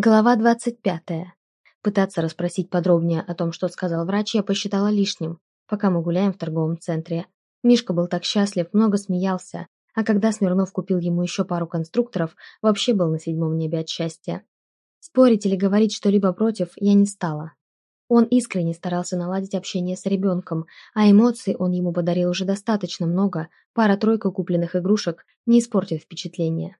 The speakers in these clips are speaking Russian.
Глава двадцать пятая. Пытаться расспросить подробнее о том, что сказал врач, я посчитала лишним, пока мы гуляем в торговом центре. Мишка был так счастлив, много смеялся, а когда Смирнов купил ему еще пару конструкторов, вообще был на седьмом небе от счастья. Спорить или говорить что-либо против я не стала. Он искренне старался наладить общение с ребенком, а эмоций он ему подарил уже достаточно много, пара-тройка купленных игрушек не испортит впечатление.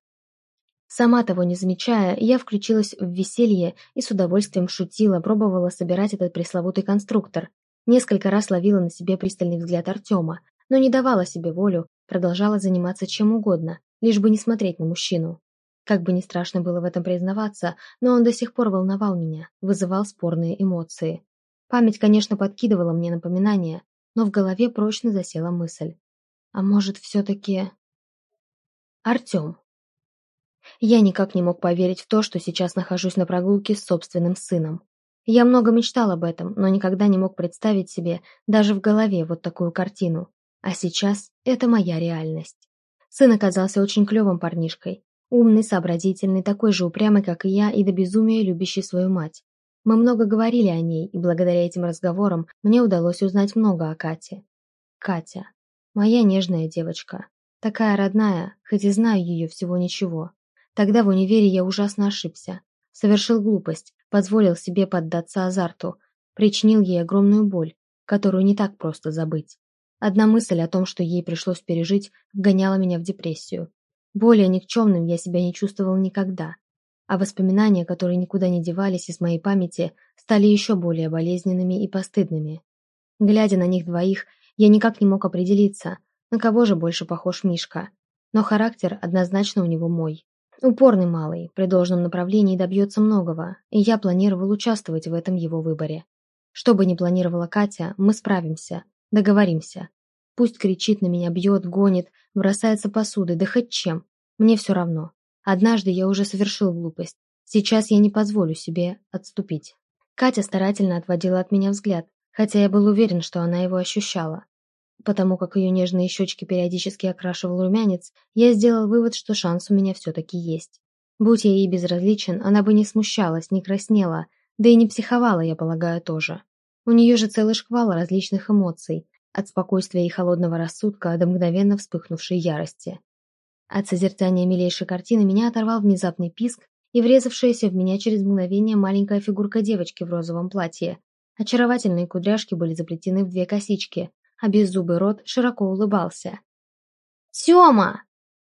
Сама того не замечая, я включилась в веселье и с удовольствием шутила, пробовала собирать этот пресловутый конструктор. Несколько раз ловила на себе пристальный взгляд Артема, но не давала себе волю, продолжала заниматься чем угодно, лишь бы не смотреть на мужчину. Как бы не страшно было в этом признаваться, но он до сих пор волновал меня, вызывал спорные эмоции. Память, конечно, подкидывала мне напоминания, но в голове прочно засела мысль. А может, все-таки... Артем. Я никак не мог поверить в то, что сейчас нахожусь на прогулке с собственным сыном. Я много мечтал об этом, но никогда не мог представить себе даже в голове вот такую картину. А сейчас это моя реальность. Сын оказался очень клевым парнишкой. Умный, сообразительный, такой же упрямый, как и я, и до безумия любящий свою мать. Мы много говорили о ней, и благодаря этим разговорам мне удалось узнать много о Кате. Катя. Моя нежная девочка. Такая родная, хоть и знаю ее всего ничего. Тогда в универе я ужасно ошибся. Совершил глупость, позволил себе поддаться азарту, причинил ей огромную боль, которую не так просто забыть. Одна мысль о том, что ей пришлось пережить, вгоняла меня в депрессию. Более никчемным я себя не чувствовал никогда. А воспоминания, которые никуда не девались из моей памяти, стали еще более болезненными и постыдными. Глядя на них двоих, я никак не мог определиться, на кого же больше похож Мишка. Но характер однозначно у него мой. Упорный малый, при должном направлении добьется многого, и я планировал участвовать в этом его выборе. Что бы ни планировала Катя, мы справимся, договоримся. Пусть кричит на меня, бьет, гонит, бросается посудой, да хоть чем. Мне все равно. Однажды я уже совершил глупость. Сейчас я не позволю себе отступить. Катя старательно отводила от меня взгляд, хотя я был уверен, что она его ощущала. Потому как ее нежные щечки периодически окрашивал румянец, я сделал вывод, что шанс у меня все-таки есть. Будь я ей безразличен, она бы не смущалась, не краснела, да и не психовала, я полагаю, тоже. У нее же целый шквал различных эмоций, от спокойствия и холодного рассудка до мгновенно вспыхнувшей ярости. От созерцания милейшей картины меня оторвал внезапный писк и врезавшаяся в меня через мгновение маленькая фигурка девочки в розовом платье. Очаровательные кудряшки были заплетены в две косички, а беззубый рот широко улыбался. «Тёма!»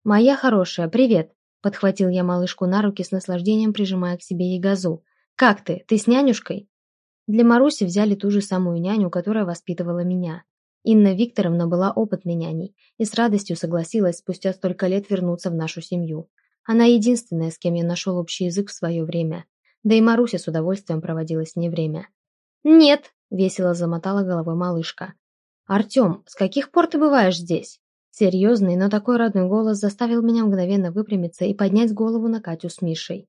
«Моя хорошая, привет!» Подхватил я малышку на руки с наслаждением, прижимая к себе ей газу. «Как ты? Ты с нянюшкой?» Для Маруси взяли ту же самую няню, которая воспитывала меня. Инна Викторовна была опытной няней и с радостью согласилась спустя столько лет вернуться в нашу семью. Она единственная, с кем я нашел общий язык в свое время. Да и Маруся с удовольствием проводила с ней время. «Нет!» – весело замотала головой малышка. «Артем, с каких пор ты бываешь здесь?» Серьезный, но такой родной голос заставил меня мгновенно выпрямиться и поднять голову на Катю с Мишей.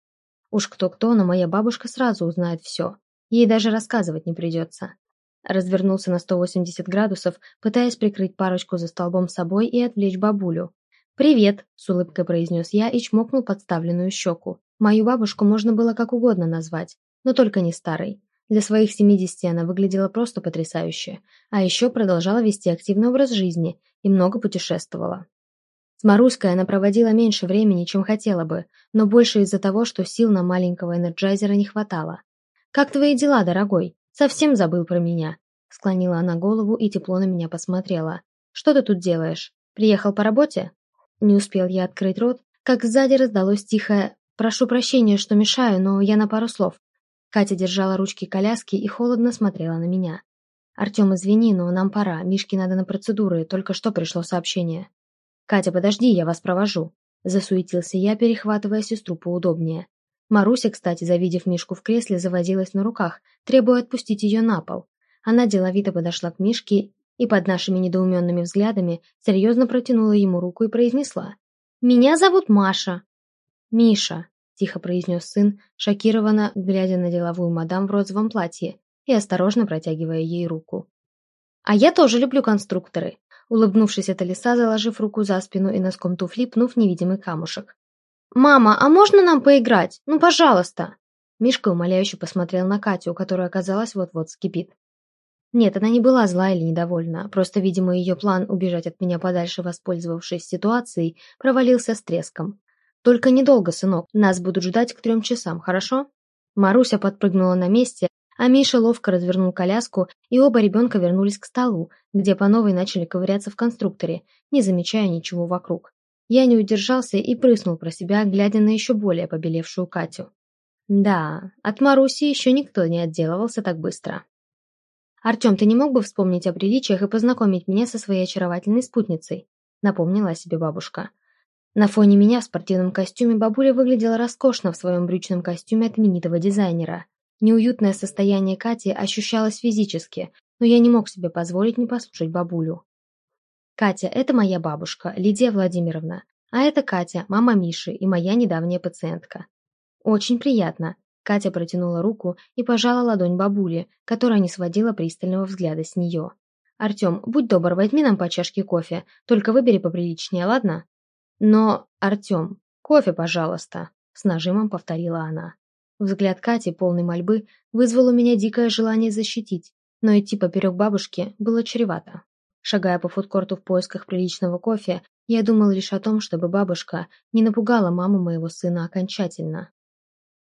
Уж кто-кто, но моя бабушка сразу узнает все. Ей даже рассказывать не придется. Развернулся на 180 градусов, пытаясь прикрыть парочку за столбом собой и отвлечь бабулю. «Привет!» – с улыбкой произнес я и чмокнул подставленную щеку. Мою бабушку можно было как угодно назвать, но только не старой. Для своих 70 она выглядела просто потрясающе, а еще продолжала вести активный образ жизни и много путешествовала. С Маруськой она проводила меньше времени, чем хотела бы, но больше из-за того, что сил на маленького энерджайзера не хватало. «Как твои дела, дорогой? Совсем забыл про меня?» Склонила она голову и тепло на меня посмотрела. «Что ты тут делаешь? Приехал по работе?» Не успел я открыть рот, как сзади раздалось тихое «Прошу прощения, что мешаю, но я на пару слов. Катя держала ручки коляски и холодно смотрела на меня. «Артем, извини, но нам пора. Мишке надо на процедуры. Только что пришло сообщение». «Катя, подожди, я вас провожу». Засуетился я, перехватывая сестру поудобнее. Маруся, кстати, завидев Мишку в кресле, заводилась на руках, требуя отпустить ее на пол. Она деловито подошла к Мишке и под нашими недоуменными взглядами серьезно протянула ему руку и произнесла. «Меня зовут Маша». «Миша», тихо произнес сын, шокированно глядя на деловую мадам в розовом платье и осторожно протягивая ей руку. «А я тоже люблю конструкторы», улыбнувшись от лиса, заложив руку за спину и носком туфли, пнув невидимый камушек. «Мама, а можно нам поиграть? Ну, пожалуйста!» Мишка умоляюще посмотрел на Катю, которая, оказалась вот-вот скипит. Нет, она не была зла или недовольна, просто, видимо, ее план убежать от меня подальше, воспользовавшись ситуацией, провалился с треском. «Только недолго, сынок, нас будут ждать к трем часам, хорошо?» Маруся подпрыгнула на месте, а Миша ловко развернул коляску, и оба ребенка вернулись к столу, где по новой начали ковыряться в конструкторе, не замечая ничего вокруг. Я не удержался и прыснул про себя, глядя на еще более побелевшую Катю. Да, от Маруси еще никто не отделывался так быстро. «Артем, ты не мог бы вспомнить о приличиях и познакомить меня со своей очаровательной спутницей?» напомнила о себе бабушка. На фоне меня в спортивном костюме бабуля выглядела роскошно в своем брючном костюме от именитого дизайнера. Неуютное состояние Кати ощущалось физически, но я не мог себе позволить не послушать бабулю. «Катя, это моя бабушка, Лидия Владимировна. А это Катя, мама Миши и моя недавняя пациентка». «Очень приятно», Катя протянула руку и пожала ладонь бабули, которая не сводила пристального взгляда с нее. «Артем, будь добр, возьми нам по чашке кофе, только выбери поприличнее, ладно?» «Но, Артем, кофе, пожалуйста», — с нажимом повторила она. Взгляд Кати, полный мольбы, вызвал у меня дикое желание защитить, но идти поперек бабушки было чревато. Шагая по фудкорту в поисках приличного кофе, я думал лишь о том, чтобы бабушка не напугала маму моего сына окончательно.